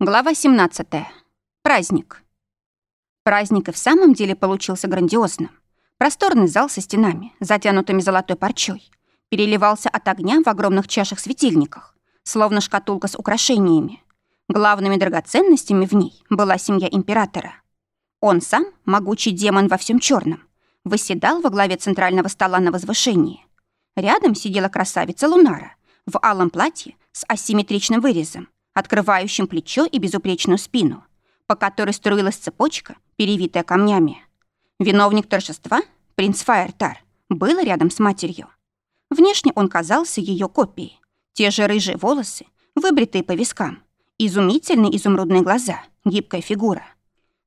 Глава 17. Праздник. Праздник и в самом деле получился грандиозным. Просторный зал со стенами, затянутыми золотой парчой, переливался от огня в огромных чашах-светильниках, словно шкатулка с украшениями. Главными драгоценностями в ней была семья императора. Он сам, могучий демон во всем черном, восседал во главе центрального стола на возвышении. Рядом сидела красавица Лунара в алом платье с асимметричным вырезом, открывающим плечо и безупречную спину, по которой струилась цепочка, перевитая камнями. Виновник торжества, принц Фаертар, был рядом с матерью. Внешне он казался ее копией. Те же рыжие волосы, выбритые по вискам, изумительные изумрудные глаза, гибкая фигура.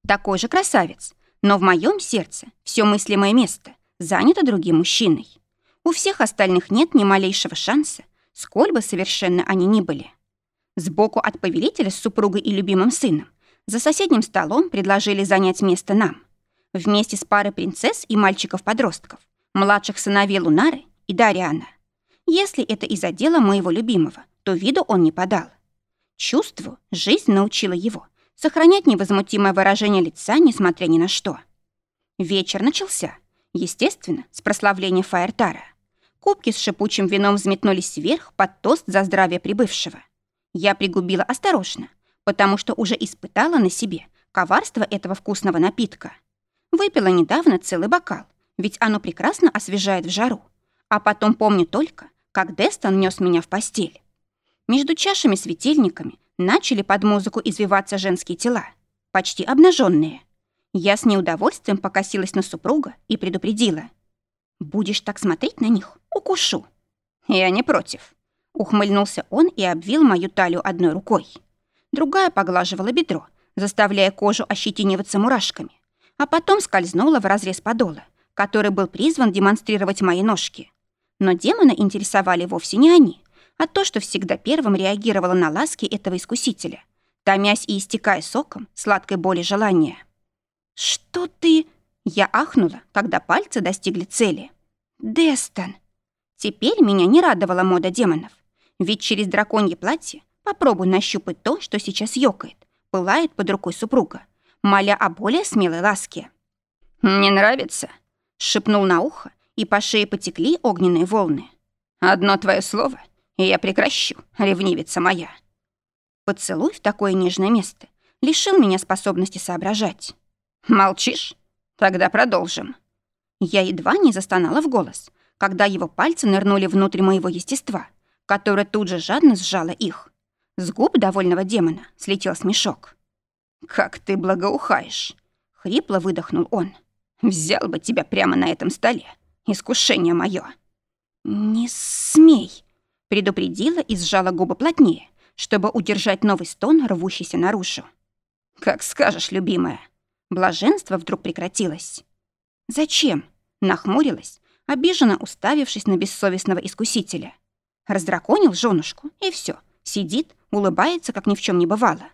Такой же красавец, но в моем сердце все мыслимое место занято другим мужчиной. У всех остальных нет ни малейшего шанса, сколь бы совершенно они ни были. Сбоку от повелителя с супругой и любимым сыном за соседним столом предложили занять место нам. Вместе с парой принцесс и мальчиков-подростков, младших сыновей Лунары и Дариана. Если это из-за дела моего любимого, то виду он не подал. Чувствую, жизнь научила его сохранять невозмутимое выражение лица, несмотря ни на что. Вечер начался, естественно, с прославления Фаертара. Кубки с шипучим вином взметнулись вверх под тост за здравие прибывшего. Я пригубила осторожно, потому что уже испытала на себе коварство этого вкусного напитка. Выпила недавно целый бокал, ведь оно прекрасно освежает в жару. А потом помню только, как Дестон нес меня в постель. Между чашами-светильниками начали под музыку извиваться женские тела, почти обнаженные. Я с неудовольствием покосилась на супруга и предупредила. «Будешь так смотреть на них? Укушу». «Я не против», Ухмыльнулся он и обвил мою талию одной рукой. Другая поглаживала бедро, заставляя кожу ощетиниваться мурашками, а потом скользнула в разрез подола, который был призван демонстрировать мои ножки. Но демона интересовали вовсе не они, а то, что всегда первым реагировало на ласки этого искусителя, томясь и истекая соком сладкой боли желания. «Что ты...» Я ахнула, когда пальцы достигли цели. «Дестон!» Теперь меня не радовала мода демонов. Ведь через драконье платье попробуй нащупать то, что сейчас ёкает, пылает под рукой супруга, моля о более смелой ласке. «Не нравится?» — шепнул на ухо, и по шее потекли огненные волны. «Одно твое слово, и я прекращу, ревнивица моя». Поцелуй в такое нежное место лишил меня способности соображать. «Молчишь? Тогда продолжим». Я едва не застонала в голос, когда его пальцы нырнули внутрь моего естества — которая тут же жадно сжала их. С губ довольного демона слетел смешок. «Как ты благоухаешь!» — хрипло выдохнул он. «Взял бы тебя прямо на этом столе. Искушение мое. «Не смей!» — предупредила и сжала губы плотнее, чтобы удержать новый стон, рвущийся наружу. «Как скажешь, любимая!» Блаженство вдруг прекратилось. «Зачем?» — нахмурилась, обиженно уставившись на бессовестного искусителя. Раздраконил женушку, и все. Сидит, улыбается, как ни в чем не бывало.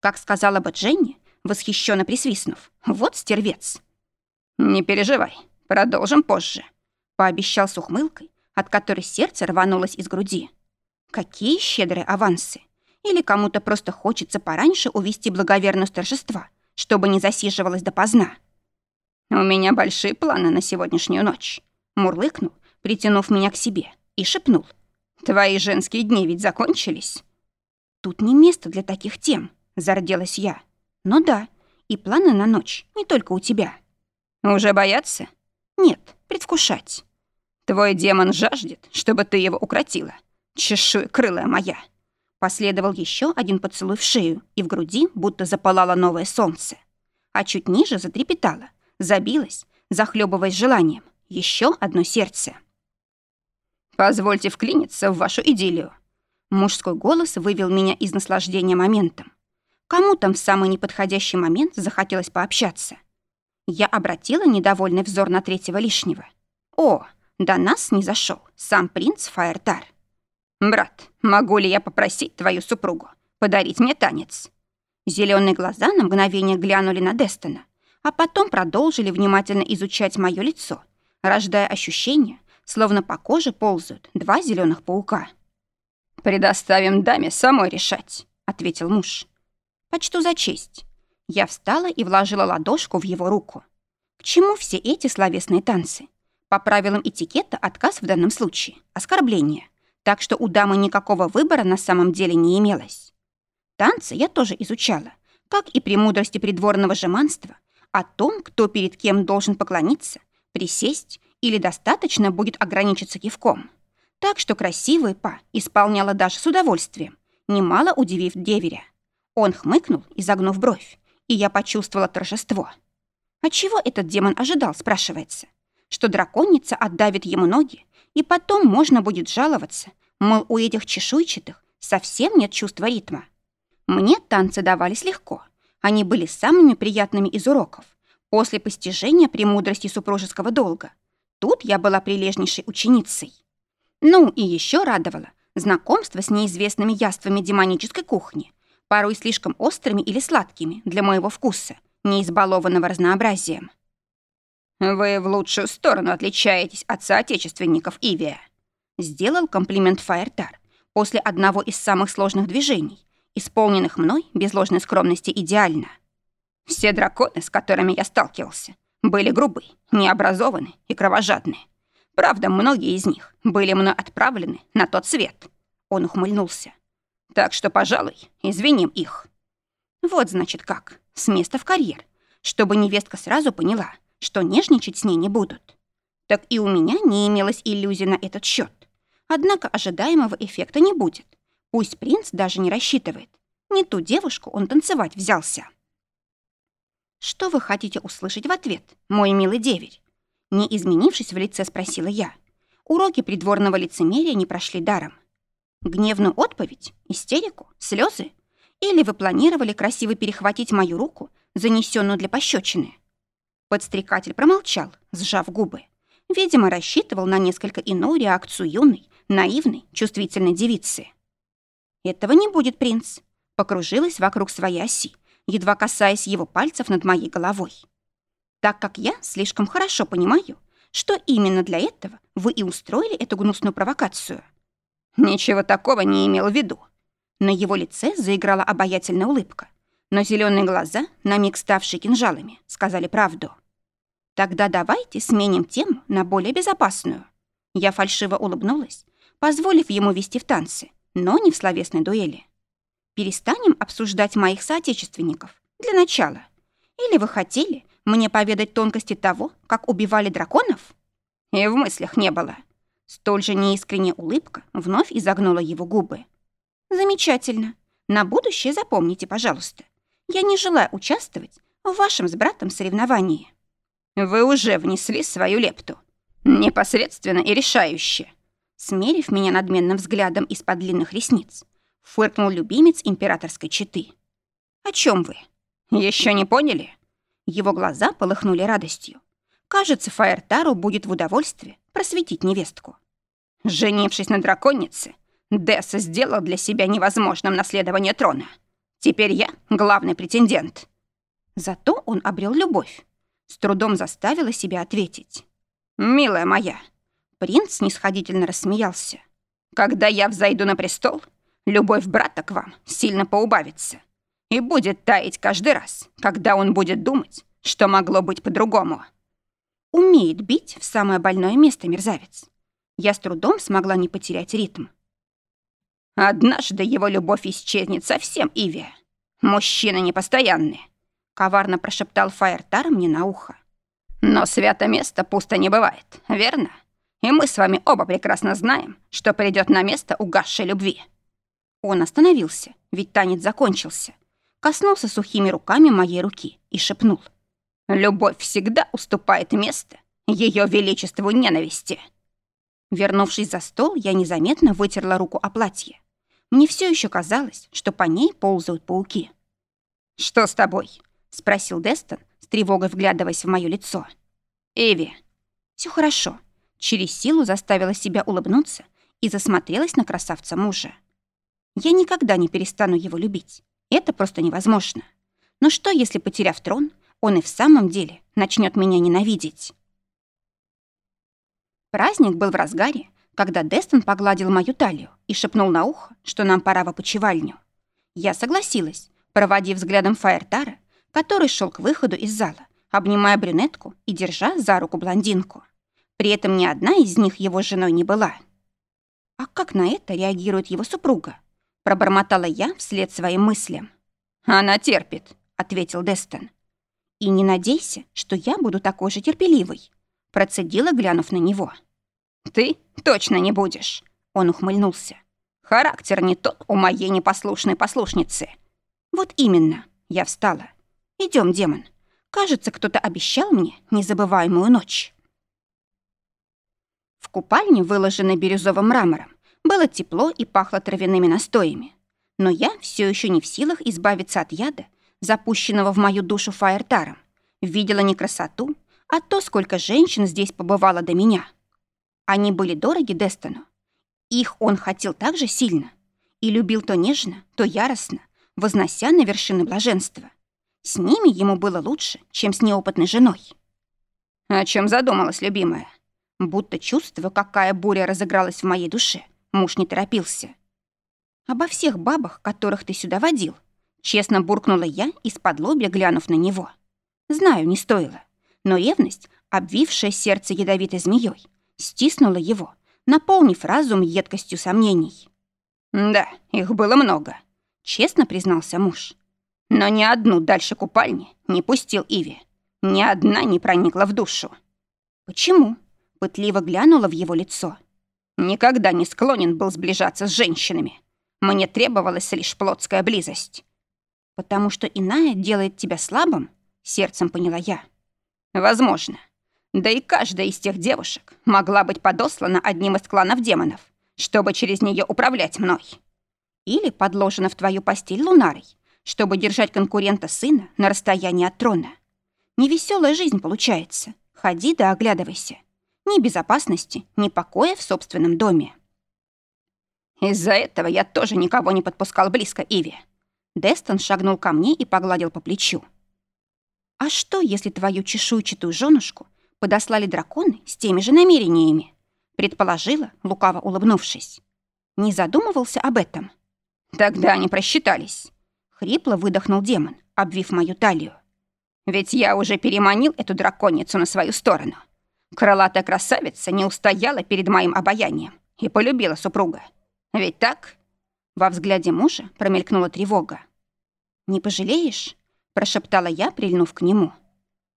Как сказала бы Дженни, восхищенно присвистнув. Вот стервец. «Не переживай, продолжим позже», — пообещал с ухмылкой, от которой сердце рванулось из груди. Какие щедрые авансы! Или кому-то просто хочется пораньше увести благоверность торжества, чтобы не засиживалась допоздна. «У меня большие планы на сегодняшнюю ночь», — мурлыкнул, притянув меня к себе, и шепнул. Твои женские дни ведь закончились. Тут не место для таких тем, зарделась я. Но да, и планы на ночь не только у тебя. Уже бояться? Нет, предвкушать. Твой демон жаждет, чтобы ты его укротила. Чешуя крылая моя. Последовал еще один поцелуй в шею, и в груди будто запалало новое солнце. А чуть ниже затрепетало, забилось, захлебываясь желанием. Еще одно сердце. Позвольте вклиниться в вашу идиллию. Мужской голос вывел меня из наслаждения моментом. Кому там в самый неподходящий момент захотелось пообщаться? Я обратила недовольный взор на третьего лишнего. О, до нас не зашел сам принц Фаертар. «Брат, могу ли я попросить твою супругу подарить мне танец?» Зеленые глаза на мгновение глянули на Дестона, а потом продолжили внимательно изучать мое лицо, рождая ощущение, словно по коже ползают два зеленых паука. «Предоставим даме самой решать», — ответил муж. Почту за честь. Я встала и вложила ладошку в его руку. К чему все эти словесные танцы? По правилам этикета отказ в данном случае – оскорбление. Так что у дамы никакого выбора на самом деле не имелось. Танцы я тоже изучала, как и премудрости придворного жеманства, о том, кто перед кем должен поклониться, присесть или достаточно будет ограничиться кивком. Так что красивая па исполняла даже с удовольствием, немало удивив деверя. Он хмыкнул, изогнув бровь, и я почувствовала торжество. А чего этот демон ожидал, спрашивается? Что драконица отдавит ему ноги, и потом можно будет жаловаться, мол, у этих чешуйчатых совсем нет чувства ритма. Мне танцы давались легко. Они были самыми приятными из уроков. После постижения премудрости супружеского долга. Тут я была прилежнейшей ученицей. Ну и еще радовало знакомство с неизвестными яствами демонической кухни, порой слишком острыми или сладкими для моего вкуса, не избалованного разнообразием. «Вы в лучшую сторону отличаетесь от соотечественников Ивия», сделал комплимент Фаертар после одного из самых сложных движений, исполненных мной без ложной скромности идеально. Все драконы, с которыми я сталкивался, были грубы, необразованы и кровожадны. Правда, многие из них были мной отправлены на тот свет. Он ухмыльнулся. Так что, пожалуй, извиним их. Вот, значит, как. С места в карьер. Чтобы невестка сразу поняла, что нежничать с ней не будут. Так и у меня не имелось иллюзий на этот счет. Однако ожидаемого эффекта не будет. Пусть принц даже не рассчитывает. Не ту девушку он танцевать взялся. «Что вы хотите услышать в ответ, мой милый деверь?» Не изменившись в лице, спросила я. Уроки придворного лицемерия не прошли даром. Гневную отповедь, истерику, слезы? Или вы планировали красиво перехватить мою руку, занесенную для пощечины? Подстрекатель промолчал, сжав губы. Видимо, рассчитывал на несколько иную реакцию юной, наивной, чувствительной девицы. «Этого не будет, принц», — покружилась вокруг своей оси, едва касаясь его пальцев над моей головой. «Так как я слишком хорошо понимаю, что именно для этого вы и устроили эту гнусную провокацию». «Ничего такого не имел в виду». На его лице заиграла обаятельная улыбка, но зеленые глаза, на миг ставшие кинжалами, сказали правду. «Тогда давайте сменим тему на более безопасную». Я фальшиво улыбнулась, позволив ему вести в танцы, но не в словесной дуэли. Перестанем обсуждать моих соотечественников для начала. Или вы хотели мне поведать тонкости того, как убивали драконов? И в мыслях не было. Столь же неискренняя улыбка вновь изогнула его губы. Замечательно. На будущее запомните, пожалуйста. Я не желаю участвовать в вашем с братом соревновании. Вы уже внесли свою лепту. Непосредственно и решающе смерив меня надменным взглядом из-под длинных ресниц, фыркнул любимец императорской четы. «О чем вы?» Еще не поняли?» Его глаза полыхнули радостью. Кажется, Фаертару будет в удовольствие просветить невестку. Женившись на драконице, Десса сделал для себя невозможным наследование трона. Теперь я главный претендент. Зато он обрел любовь. С трудом заставила себя ответить. «Милая моя, Принц снисходительно рассмеялся. «Когда я взойду на престол, любовь брата к вам сильно поубавится и будет таять каждый раз, когда он будет думать, что могло быть по-другому». Умеет бить в самое больное место мерзавец. Я с трудом смогла не потерять ритм. «Однажды его любовь исчезнет совсем, Иви. Мужчины непостоянные», — коварно прошептал Фаертар мне на ухо. «Но свято место пусто не бывает, верно?» И мы с вами оба прекрасно знаем, что придет на место угасшей любви». Он остановился, ведь танец закончился. Коснулся сухими руками моей руки и шепнул. «Любовь всегда уступает место ее величеству ненависти». Вернувшись за стол, я незаметно вытерла руку о платье. Мне все еще казалось, что по ней ползают пауки. «Что с тобой?» — спросил Дестон, с тревогой вглядываясь в мое лицо. «Эви». Все хорошо. Через силу заставила себя улыбнуться и засмотрелась на красавца мужа. Я никогда не перестану его любить. Это просто невозможно. Но что, если, потеряв трон, он и в самом деле начнет меня ненавидеть? Праздник был в разгаре, когда Дестон погладил мою талию и шепнул на ухо, что нам пора в опочивальню. Я согласилась, проводив взглядом Фаертара, который шел к выходу из зала, обнимая брюнетку и держа за руку блондинку. При этом ни одна из них его женой не была. А как на это реагирует его супруга? Пробормотала я вслед своим мыслям. «Она терпит», — ответил Дестон. «И не надейся, что я буду такой же терпеливой», — процедила, глянув на него. «Ты точно не будешь», — он ухмыльнулся. «Характер не тот у моей непослушной послушницы». «Вот именно», — я встала. Идем, демон. Кажется, кто-то обещал мне незабываемую ночь». В купальне, выложенной бирюзовым мрамором, было тепло и пахло травяными настоями. Но я все еще не в силах избавиться от яда, запущенного в мою душу фаертаром. Видела не красоту, а то, сколько женщин здесь побывало до меня. Они были дороги Дестону. Их он хотел так же сильно и любил то нежно, то яростно, вознося на вершины блаженства. С ними ему было лучше, чем с неопытной женой. О чем задумалась, любимая? Будто чувствуя, какая буря разыгралась в моей душе, муж не торопился. «Обо всех бабах, которых ты сюда водил», честно буркнула я, из-под лобья глянув на него. Знаю, не стоило, но ревность, обвившая сердце ядовитой змеей, стиснула его, наполнив разум едкостью сомнений. «Да, их было много», — честно признался муж. «Но ни одну дальше купальни не пустил Иви. Ни одна не проникла в душу». «Почему?» Пытливо глянула в его лицо. Никогда не склонен был сближаться с женщинами. Мне требовалась лишь плотская близость. Потому что иная делает тебя слабым, сердцем поняла я. Возможно. Да и каждая из тех девушек могла быть подослана одним из кланов демонов, чтобы через нее управлять мной. Или подложена в твою постель лунарой, чтобы держать конкурента сына на расстоянии от трона. Невеселая жизнь получается. Ходи да оглядывайся ни безопасности, ни покоя в собственном доме. Из-за этого я тоже никого не подпускал близко Иви. Дестон шагнул ко мне и погладил по плечу. «А что, если твою чешуйчатую женушку подослали драконы с теми же намерениями?» предположила, лукаво улыбнувшись. Не задумывался об этом. «Тогда они просчитались», — хрипло выдохнул демон, обвив мою талию. «Ведь я уже переманил эту драконицу на свою сторону. Крылатая красавица не устояла перед моим обаянием и полюбила супруга. Ведь так? Во взгляде мужа промелькнула тревога. «Не пожалеешь?» – прошептала я, прильнув к нему.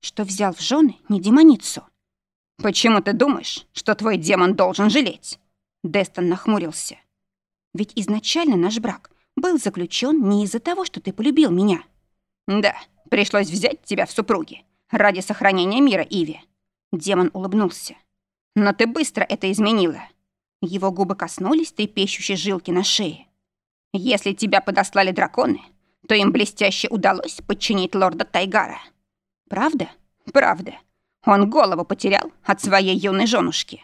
«Что взял в жены не демоницу?» «Почему ты думаешь, что твой демон должен жалеть?» Дестон нахмурился. «Ведь изначально наш брак был заключен не из-за того, что ты полюбил меня». «Да, пришлось взять тебя в супруги ради сохранения мира, Иви. Демон улыбнулся. «Но ты быстро это изменила». Его губы коснулись трепещущей жилки на шее. «Если тебя подослали драконы, то им блестяще удалось подчинить лорда Тайгара». «Правда?» «Правда. Он голову потерял от своей юной женушки».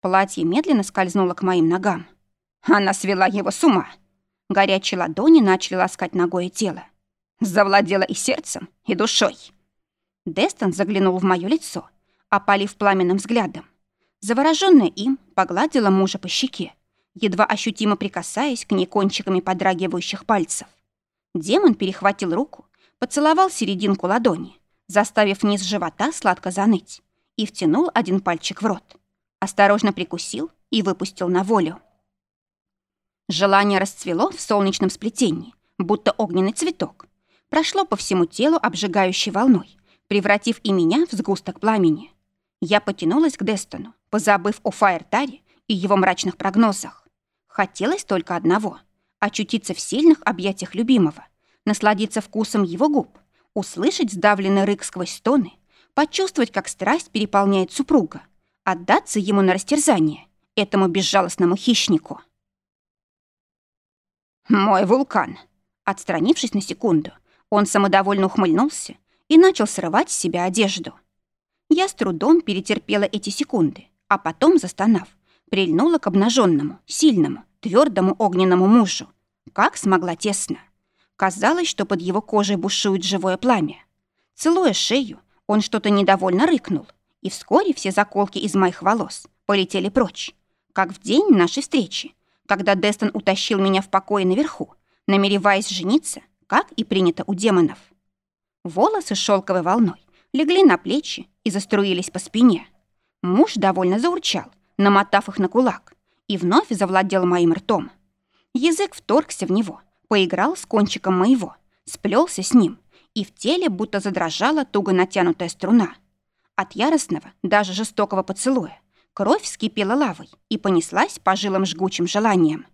Платье медленно скользнуло к моим ногам. Она свела его с ума. Горячие ладони начали ласкать ногое тело. Завладела и сердцем, и душой. Дестон заглянул в мое лицо, опалив пламенным взглядом. Заворожённая им, погладила мужа по щеке, едва ощутимо прикасаясь к ней кончиками подрагивающих пальцев. Демон перехватил руку, поцеловал серединку ладони, заставив низ живота сладко заныть, и втянул один пальчик в рот. Осторожно прикусил и выпустил на волю. Желание расцвело в солнечном сплетении, будто огненный цветок. Прошло по всему телу обжигающей волной, превратив и меня в сгусток пламени. Я потянулась к Дестону, позабыв о Фаертаре и его мрачных прогнозах. Хотелось только одного — очутиться в сильных объятиях любимого, насладиться вкусом его губ, услышать сдавленный рык сквозь стоны, почувствовать, как страсть переполняет супруга, отдаться ему на растерзание, этому безжалостному хищнику. «Мой вулкан!» Отстранившись на секунду, он самодовольно ухмыльнулся и начал срывать с себя одежду. Я с трудом перетерпела эти секунды, а потом, застонав, прильнула к обнаженному, сильному, твердому огненному мужу. Как смогла тесно. Казалось, что под его кожей бушует живое пламя. Целуя шею, он что-то недовольно рыкнул, и вскоре все заколки из моих волос полетели прочь, как в день нашей встречи, когда Дестон утащил меня в покое наверху, намереваясь жениться, как и принято у демонов. Волосы шелковой волной легли на плечи и заструились по спине. Муж довольно заурчал, намотав их на кулак, и вновь завладел моим ртом. Язык вторгся в него, поиграл с кончиком моего, сплелся с ним, и в теле будто задрожала туго натянутая струна. От яростного, даже жестокого поцелуя кровь вскипела лавой и понеслась по жилам жгучим желанием.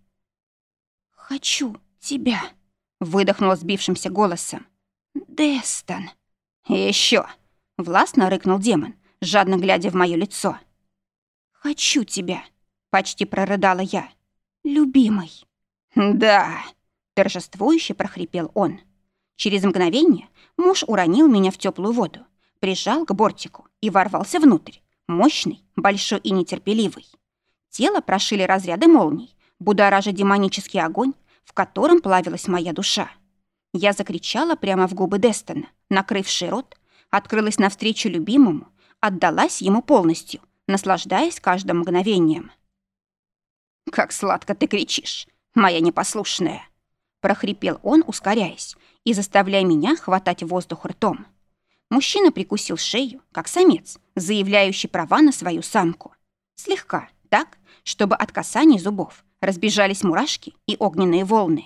«Хочу тебя», — выдохнула сбившимся голосом. «Дестон». «Еще!» — властно рыкнул демон, жадно глядя в мое лицо. «Хочу тебя», — почти прорыдала я. «Любимый». «Да», — торжествующе прохрипел он. Через мгновение муж уронил меня в теплую воду, прижал к бортику и ворвался внутрь, мощный, большой и нетерпеливый. Тело прошили разряды молний, будоража демонический огонь, в котором плавилась моя душа. Я закричала прямо в губы Дестона, накрывший рот, открылась навстречу любимому, отдалась ему полностью, наслаждаясь каждым мгновением. «Как сладко ты кричишь, моя непослушная!» прохрипел он, ускоряясь, и заставляя меня хватать воздух ртом. Мужчина прикусил шею, как самец, заявляющий права на свою самку. Слегка, так, чтобы от касаний зубов разбежались мурашки и огненные волны.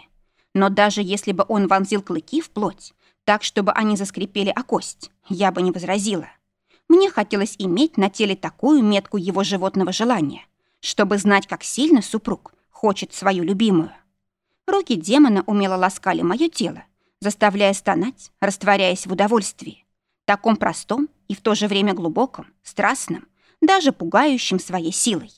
Но даже если бы он вонзил клыки в плоть, так, чтобы они заскрипели о кость, я бы не возразила. Мне хотелось иметь на теле такую метку его животного желания, чтобы знать, как сильно супруг хочет свою любимую. Руки демона умело ласкали мое тело, заставляя стонать, растворяясь в удовольствии. Таком простом и в то же время глубоком, страстном, даже пугающем своей силой.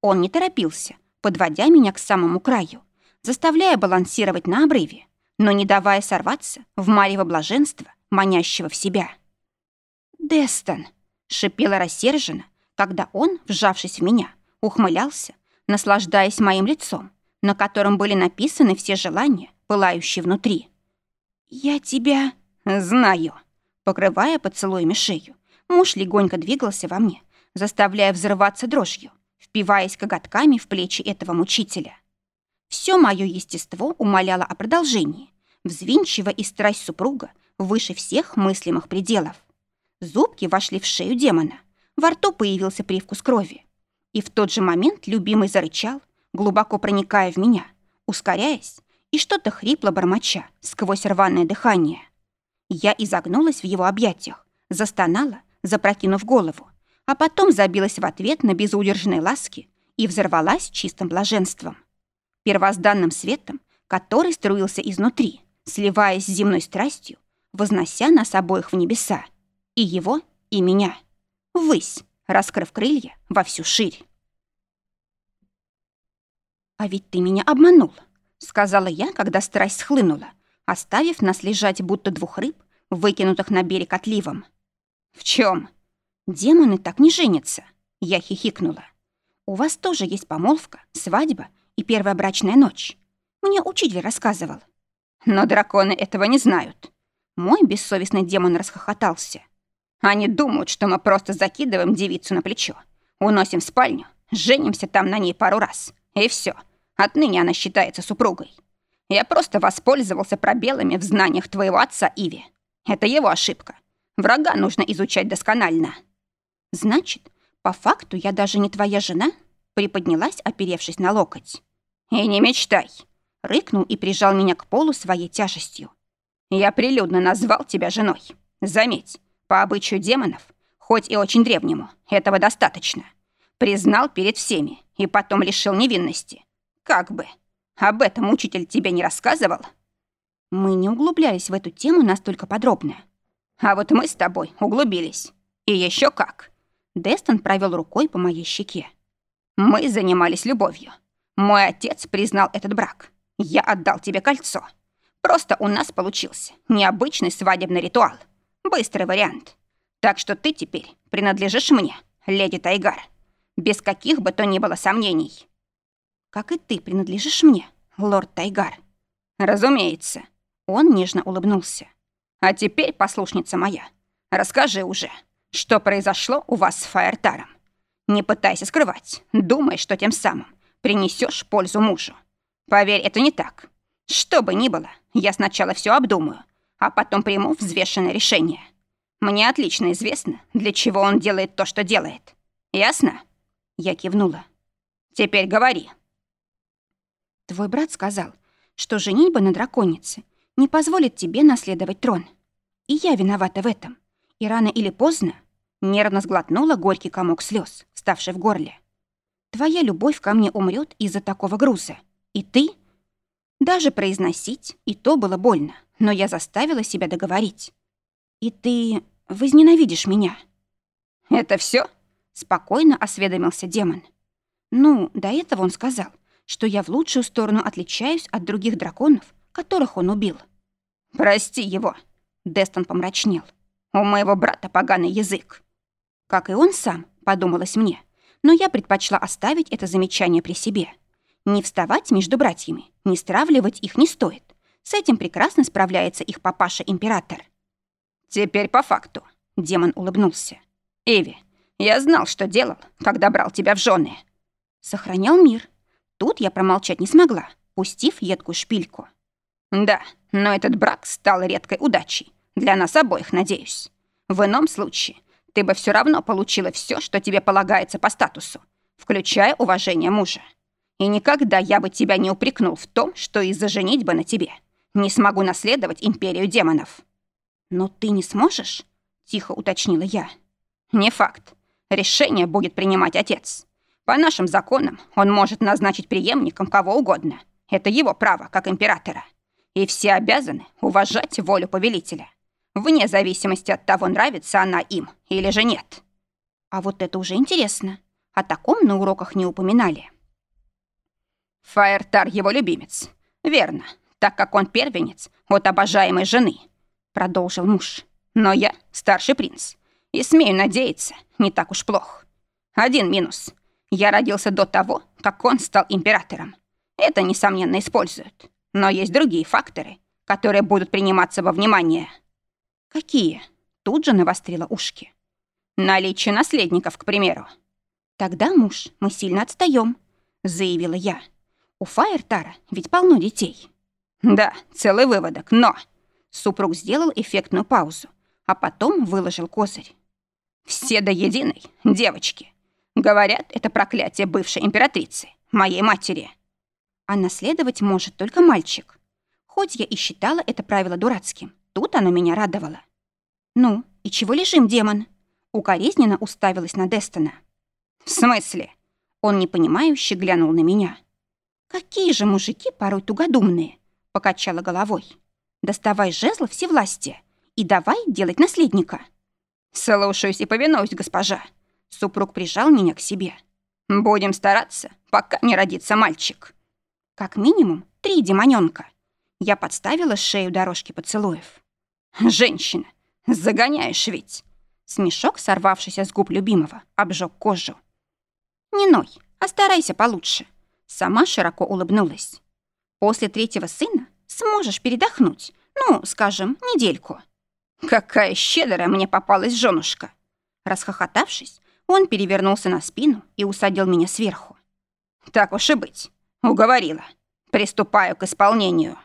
Он не торопился, подводя меня к самому краю, заставляя балансировать на обрыве, но не давая сорваться в марево блаженства, манящего в себя. «Дестон!» — шипела рассерженно, когда он, вжавшись в меня, ухмылялся, наслаждаясь моим лицом, на котором были написаны все желания, пылающие внутри. «Я тебя...» «Знаю». Покрывая поцелуями шею, муж легонько двигался во мне, заставляя взрываться дрожью, впиваясь коготками в плечи этого мучителя. Все мое естество умоляло о продолжении, взвинчивая и страсть супруга выше всех мыслимых пределов. Зубки вошли в шею демона, во рту появился привкус крови. И в тот же момент любимый зарычал, глубоко проникая в меня, ускоряясь, и что-то хрипло бормоча сквозь рваное дыхание. Я изогнулась в его объятиях, застонала, запрокинув голову, а потом забилась в ответ на безудержные ласки и взорвалась чистым блаженством. Первозданным светом, который струился изнутри, сливаясь с земной страстью, вознося нас обоих в небеса, и его, и меня, ввысь, раскрыв крылья во всю ширь. «А ведь ты меня обманул», сказала я, когда страсть схлынула, оставив нас лежать будто двух рыб, выкинутых на берег отливом. «В чем? Демоны так не женятся!» Я хихикнула. «У вас тоже есть помолвка, свадьба и первая брачная ночь. Мне учитель рассказывал». «Но драконы этого не знают». Мой бессовестный демон расхохотался. «Они думают, что мы просто закидываем девицу на плечо, уносим в спальню, женимся там на ней пару раз, и все. Отныне она считается супругой. Я просто воспользовался пробелами в знаниях твоего отца Иви. Это его ошибка. Врага нужно изучать досконально. Значит, по факту я даже не твоя жена? Приподнялась, оперевшись на локоть. И не мечтай. Рыкнул и прижал меня к полу своей тяжестью. Я прилюдно назвал тебя женой. Заметь, по обычаю демонов, хоть и очень древнему, этого достаточно. Признал перед всеми и потом лишил невинности. Как бы. Об этом учитель тебе не рассказывал? Мы не углублялись в эту тему настолько подробно. А вот мы с тобой углубились. И еще как. Дестон провел рукой по моей щеке. Мы занимались любовью. Мой отец признал этот брак. Я отдал тебе кольцо. Просто у нас получился необычный свадебный ритуал. Быстрый вариант. Так что ты теперь принадлежишь мне, леди Тайгар. Без каких бы то ни было сомнений как и ты принадлежишь мне, лорд Тайгар. Разумеется. Он нежно улыбнулся. А теперь, послушница моя, расскажи уже, что произошло у вас с Фаертаром. Не пытайся скрывать, думай, что тем самым принесешь пользу мужу. Поверь, это не так. Что бы ни было, я сначала все обдумаю, а потом приму взвешенное решение. Мне отлично известно, для чего он делает то, что делает. Ясно?» Я кивнула. «Теперь говори». «Твой брат сказал, что женитьба на драконице не позволит тебе наследовать трон. И я виновата в этом. И рано или поздно нервно сглотнула горький комок слез, вставший в горле. Твоя любовь ко мне умрет из-за такого груза. И ты... Даже произносить и то было больно, но я заставила себя договорить. И ты возненавидишь меня. Это все? Спокойно осведомился демон. Ну, до этого он сказал, что я в лучшую сторону отличаюсь от других драконов, которых он убил. «Прости его», — Дестон помрачнел. «У моего брата поганый язык». Как и он сам, подумалось мне, но я предпочла оставить это замечание при себе. Не вставать между братьями, не стравливать их не стоит. С этим прекрасно справляется их папаша-император. «Теперь по факту», — демон улыбнулся. «Эви, я знал, что делал, когда брал тебя в жены. Сохранял мир. Тут я промолчать не смогла, пустив едкую шпильку. Да, но этот брак стал редкой удачей. Для нас обоих, надеюсь. В ином случае ты бы все равно получила все, что тебе полагается по статусу, включая уважение мужа. И никогда я бы тебя не упрекнул в том, что из-за женитьбы на тебе не смогу наследовать империю демонов. Но ты не сможешь? Тихо уточнила я. Не факт. Решение будет принимать отец. По нашим законам он может назначить преемником кого угодно. Это его право, как императора. И все обязаны уважать волю повелителя. Вне зависимости от того, нравится она им или же нет. А вот это уже интересно. О таком на уроках не упоминали. Фаертар его любимец. Верно, так как он первенец от обожаемой жены, продолжил муж. Но я старший принц и, смею надеяться, не так уж плох. Один минус. Я родился до того, как он стал императором. Это, несомненно, используют. Но есть другие факторы, которые будут приниматься во внимание. Какие? Тут же навострила ушки. Наличие наследников, к примеру. Тогда, муж, мы сильно отстаем, заявила я. У Фаертара ведь полно детей. Да, целый выводок, но... Супруг сделал эффектную паузу, а потом выложил козырь. Все до единой, девочки. Говорят, это проклятие бывшей императрицы, моей матери. А наследовать может только мальчик. Хоть я и считала это правило дурацким, тут оно меня радовало. «Ну, и чего лежим, демон?» Укоризненно уставилась на Дестона. «В смысле?» Он непонимающе глянул на меня. «Какие же мужики порой тугодумные!» Покачала головой. «Доставай жезл всевластия и давай делать наследника». «Слушаюсь и повинуюсь, госпожа». Супруг прижал меня к себе. «Будем стараться, пока не родится мальчик». Как минимум три демонёнка. Я подставила шею дорожки поцелуев. «Женщина, загоняешь ведь!» Смешок, сорвавшийся с губ любимого, обжег кожу. «Не ной, а старайся получше». Сама широко улыбнулась. «После третьего сына сможешь передохнуть, ну, скажем, недельку». «Какая щедрая мне попалась женушка!» Расхохотавшись, он перевернулся на спину и усадил меня сверху. «Так уж и быть. Уговорила. Приступаю к исполнению».